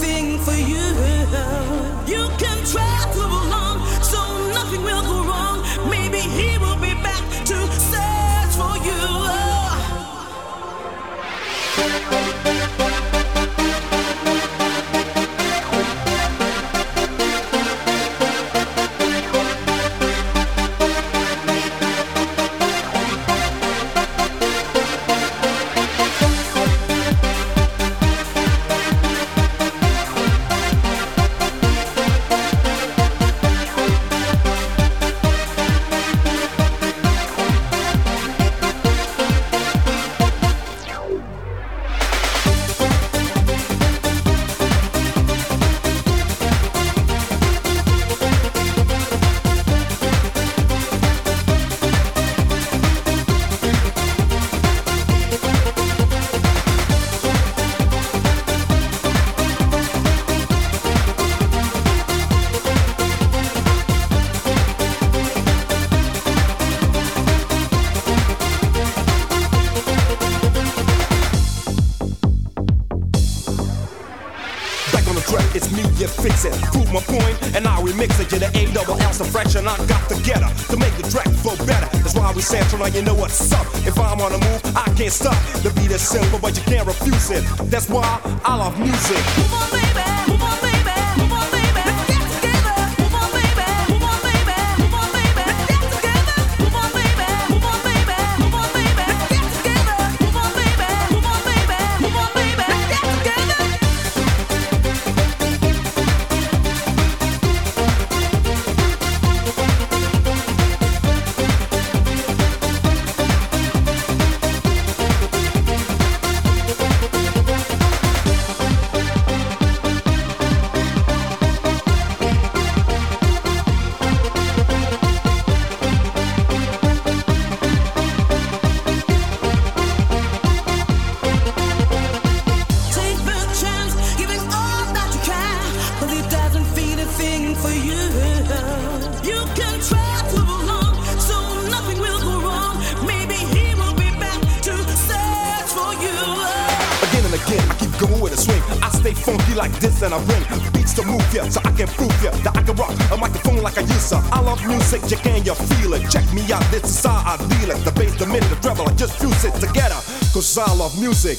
thing for you. You can try to prove my point, and I remix it. You're the A double L's fraction I got together to make the track flow better. That's why we central, now you know what's up. If I'm on a move, I can't stop. The beat is simple, but you can't refuse it. That's why I love music. be like this and I bring beats to move you so I can prove ya that I can rock a microphone like I used to. I love music, you can, you feel it. Check me out, this is how I deal it. The bass, the minute, the treble, I just fuse it together. Cause I love music.